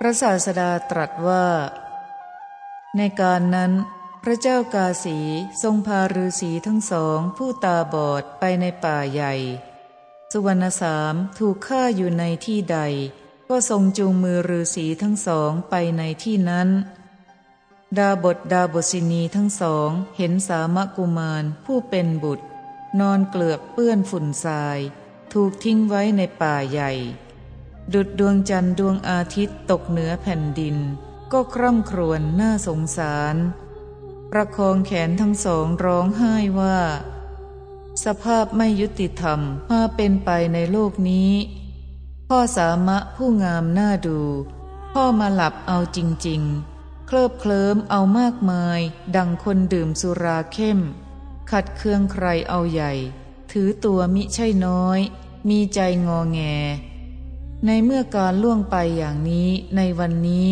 พระศาสดาตรัสว่า ในการนั้น พระเจ้ากาสีทรงพาฤาษีทั้งสองผู้ตาบอดไปในป่าใหญ่ สุวรรณสามถูกฆ่าอยู่ในที่ใด ก็ทรงจูงมือฤาษีทั้งสองไปในที่นั้น ดาบทดาบสินีทั้งสองเห็นสามกุมารผู้เป็นบุตร นอนเกลือกเปื้อนฝุ่นทราย ถูกทิ้งไว้ในป่าใหญ่ ดุดดวงจันทร์ดวงอาทิตย์ตกเหนือแผ่นดิน ก็คร่ำครวญน่าสงสาร ประคองแขนทั้งสองร้องไห้ว่า สภาพไม่ยุติธรรมมาเป็นไปในโลกนี้ พ่อสามะผู้งามน่าดู พ่อมาหลับเอาจริง ๆ เคลิบเคลิ้มเอามากมาย ดังคนดื่มสุราเข้ม ขัดเคืองใครเอาใหญ่ ถือตัวมิใช่น้อย มีใจงอแง ในเมื่อการล่วงไปอย่างนี้ในวันนี้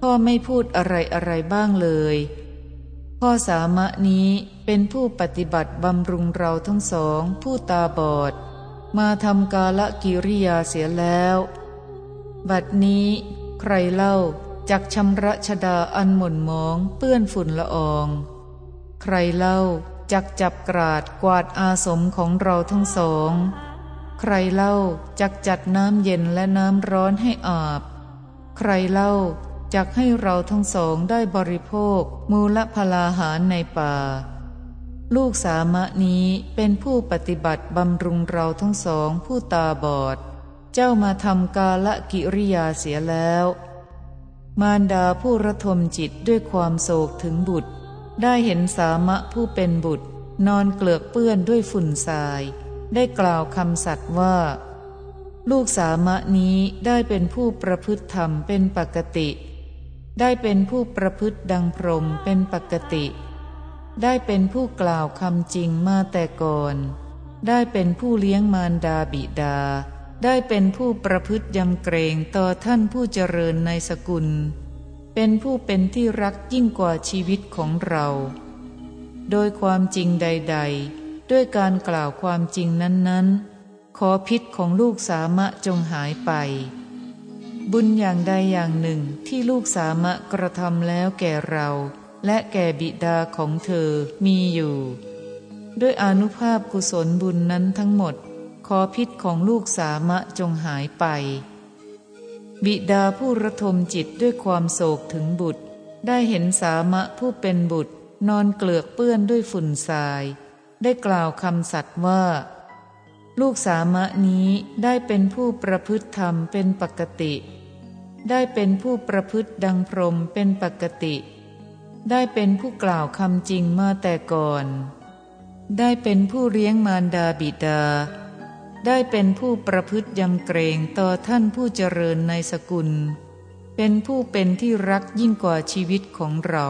พ่อไม่พูดอะไรอะไรบ้างเลย พ่อสามะนี้เป็นผู้ปฏิบัติบำรุงเราทั้งสองผู้ตาบอด มาทำกาละกิริยาเสียแล้ว บัดนี้ใครเล่าจักชำระชดาอันหม่นมองเปื้อนฝุ่นละออง ใครเล่าจักจับกราดกวาดอาสมของเราทั้งสอง ใครเล่าจักจัดน้ำเย็นและน้ำร้อนให้อาบ ใครเล่าจักให้เราทั้งสองได้บริโภค มูลพลาหารในป่า ลูกสามะนี้เป็นผู้ปฏิบัติบำรุงเราทั้งสองผู้ตาบอด เจ้ามาทำกาละกิริยาเสียแล้ว มารดาผู้ระทมจิตด้วยความโศกถึงบุตร ได้เห็นสามะผู้เป็นบุตร นอนเกลือกเปื้อนด้วยฝุ่นทราย ได้กล่าวคำสัตว์ว่า ลูกสามะนี้ได้เป็นผู้ประพฤติธรรมเป็นปกติ ได้เป็นผู้ประพฤติดังพรหมเป็นปกติ ได้เป็นผู้กล่าวคำจริงมาแต่ก่อน ได้เป็นผู้เลี้ยงมารดาบิดา ได้เป็นผู้ประพฤติยำเกรงต่อท่านผู้เจริญในสกุล เป็นผู้เป็นที่รักยิ่งกว่าชีวิตของเรา โดยความจริงใด ๆ ด้วยการกล่าวความจริงนั้นๆ ขอพิษของลูกสามะจงหายไป บุญอย่างใดอย่างหนึ่งที่ลูกสามะกระทำแล้วแก่เรา และแก่บิดาของเธอมีอยู่ ด้วยอนุภาพกุศลบุญนั้นทั้งหมด ขอพิษของลูกสามะจงหายไป บิดาผู้ระทมจิตด้วยความโศกถึงบุตร ได้เห็นสามะผู้เป็นบุตรนอนเกลือกเปื้อนด้วยฝุ่นทราย ได้กล่าวคำสัตว์ว่า ลูกสามะนี้ได้เป็นผู้ประพฤติธรรมเป็นปกติ ได้เป็นผู้ประพฤติดังพรมเป็นปกติ ได้เป็นผู้กล่าวคำจริงมาแต่ก่อน ได้เป็นผู้เลี้ยงมารดาบิดา ได้เป็นผู้ประพฤติยำเกรงต่อท่านผู้เจริญในสกุล เป็นผู้เป็นที่รักยิ่งกว่าชีวิตของเรา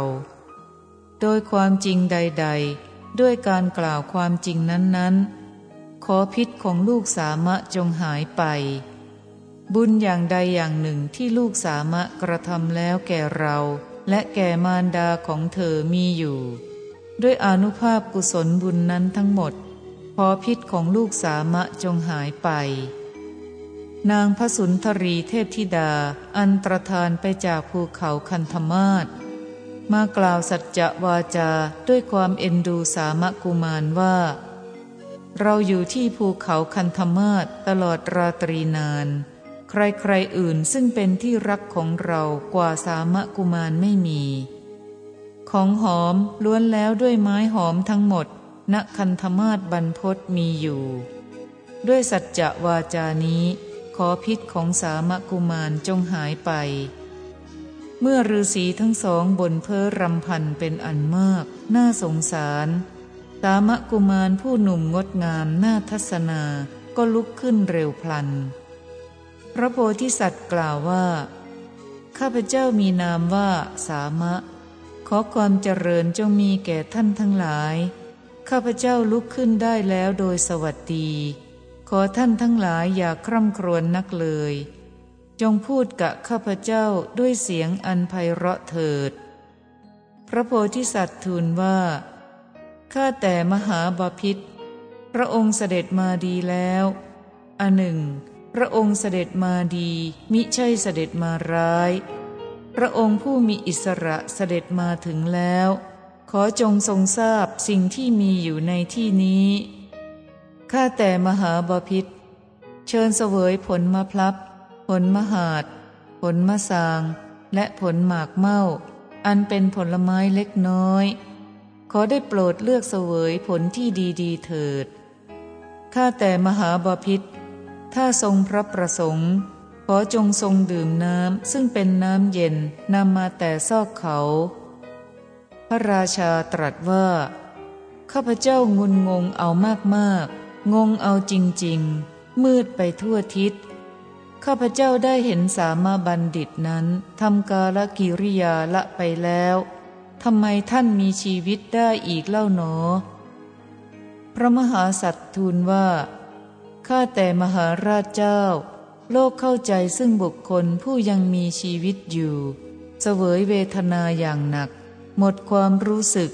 โดยความจริงใด ๆ ด้วยการกล่าวความจริงนั้นๆ ขอพิษของลูกสามะจงหายไป บุญอย่างใดอย่างหนึ่งที่ลูกสามะกระทำแล้วแก่เรา และแก่มารดาของเธอมีอยู่ ด้วยอนุภาพกุศลบุญนั้นทั้งหมด ขอพิษของลูกสามะจงหายไป นางพระสุนทรีเทพธิดา อันตรธานไปจากภูเขาคันธมาศ มากล่าวสัจจะวาจาด้วยความเอ็นดูสามะกุมารว่า เราอยู่ที่ภูเขาคันธมาศตลอดราตรีนาน ใครๆอื่นซึ่งเป็นที่รักของเรากว่าสามะกุมารไม่มี ของหอมล้วนแล้วด้วยไม้หอมทั้งหมดณคันธมาศบรรพศมีอยู่ ด้วยสัจจะวาจานี้ ขอพิษของสามะกุมารจงหายไป เมื่อฤาษีทั้งสองบนเพ้อรำพันเป็นอันมาก น่าสงสาร ตามะกุมารผู้หนุ่มงดงามน่าทัศนาก็ลุกขึ้นเร็วพลัน พระโพธิสัตว์กล่าวว่า ข้าพเจ้ามีนามว่าสามะ ขอความเจริญจงมีแก่ท่านทั้งหลาย ข้าพเจ้าลุกขึ้นได้แล้วโดยสวัสดี ขอท่านทั้งหลายอย่าคร่ำครวญนักเลย จงพูดกับข้าพเจ้าด้วยเสียงอันไพเราะเถิด พระโพธิสัตว์ทูลว่า ข้าแต่มหาบาพิษพระองค์เสด็จมาดีแล้ว อันหนึ่ง พระองค์เสด็จมาดีมิใช่เสด็จมาร้าย พระองค์ผู้มีอิสระเสด็จมาถึงแล้ว ขอจงทรงทราบสิ่งที่มีอยู่ในที่นี้ ข้าแต่มหาบาพิษเชิญเสวยผลมะพลับ ผลมหาด ผลมะสาง และผลหมากเม่า อันเป็นผลไม้เล็กน้อย ขอได้โปรดเลือกเสวยผลที่ดีๆเถิด ข้าแต่มหาบาพิษถ้าทรงพระประสงค์ ขอจงทรงดื่มน้ำซึ่งเป็นน้ำเย็นนำมาแต่ซอกเขา พระราชาตรัสว่า ข้าพเจ้างุนงงเอามากๆ งงเอาจริง ๆ มืดไปทั่วทิศ ข้าพเจ้าได้เห็นสามาบัณฑิตนั้นทำกาลกิริยาละไปแล้วทำไมท่านมีชีวิตได้อีกเล่าหนอ พระมหาสัตว์ทูลว่า ข้าแต่มหาราชเจ้า โลกเข้าใจซึ่งบุคคลผู้ยังมีชีวิตอยู่ เสวยเวทนาอย่างหนัก หมดความรู้สึก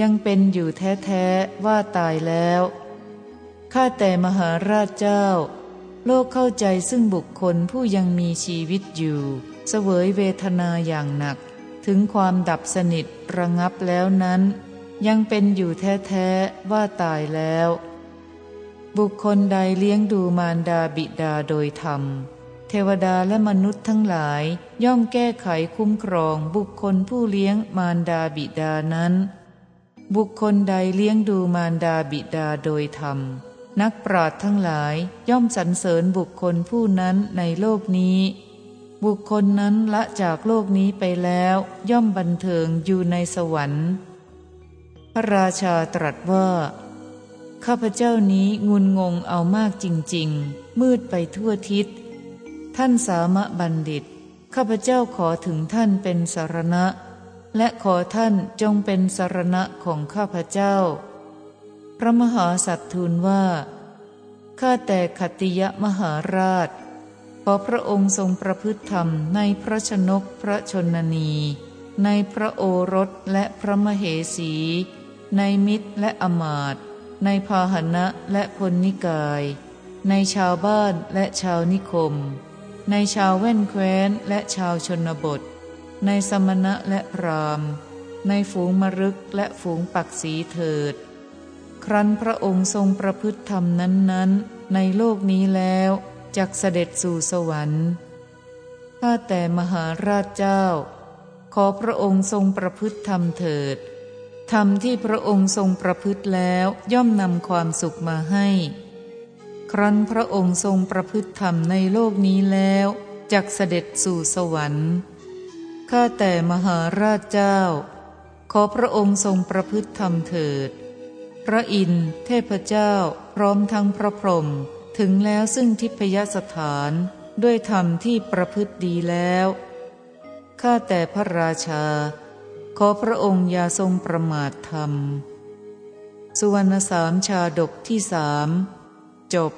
ยังเป็นอยู่แท้ ๆ ว่าตายแล้ว ข้าแต่มหาราชเจ้า โลกเข้าใจซึ่งบุคคลผู้ยังมีชีวิตอยู่ เสวยเวทนาอย่างหนัก ถึงความดับสนิทระงับแล้วนั้น ยังเป็นอยู่แท้ๆว่าตายแล้ว บุคคลใดเลี้ยงดูมารดาบิดาโดยธรรม เทวดาและมนุษย์ทั้งหลายย่อมแก้ไขคุ้มครองบุคคลผู้เลี้ยงมารดาบิดานั้น บุคคลใดเลี้ยงดูมารดาบิดาโดยธรรม นักปราชญ์ทั้งหลายย่อมสรรเสริญบุคคลผู้นั้นในโลกนี้ บุคคลนั้นละจากโลกนี้ไปแล้ว ย่อมบันเทิงอยู่ในสวรรค์ พระราชาตรัสว่า ข้าพเจ้านี้งุนงงเอามากจริง ๆ มืดไปทั่วทิศ ท่านสามะบัณฑิต ข้าพเจ้าขอถึงท่านเป็นสารณะ และขอท่านจงเป็นสารณะของข้าพเจ้า ระมหาสัตทูลว่า ข้าแต่ขติยมหาราช ขอพระองค์ทรงประพฤติธรรมในพระชนกพระชนนี ในพระโอรสและพระมเหสี ในมิตรและอมาต ในพาหนะและพลนิกาย ในชาวบ้านและชาวนิคม ในชาวแว่นแคว้นและชาวชนบท ในสมณะและพรามในฝูงมรึกและฝูงปักสีเถิด ครั้นพระองค์ทรงประพฤติธรรมนั้น ๆ ในโลกนี้แล้วจักเสด็จสู่สวรรค์ข้าแต่มหาราชเจ้า ขอพระองค์ทรงประพฤติธรรมเถิด ธรรมที่พระองค์ทรงประพฤติแล้วย่อมนำความสุขมาให้ ครั้นพระองค์ทรงประพฤติธรรมในโลกนี้แล้วจักเสด็จสู่สวรรค์ข้าแต่มหาราชเจ้า ขอพระองค์ทรงประพฤติธรรมเถิด พระอินทร์เทพเจ้า พร้อมทั้งพระพรหมถึงแล้วซึ่งทิพยสถานด้วยธรรมที่ประพฤติดีแล้ว ข้าแต่พระราชา ขอพระองค์อย่าทรงประมาทธรรม สุวรรณสามชาดกที่สามจบ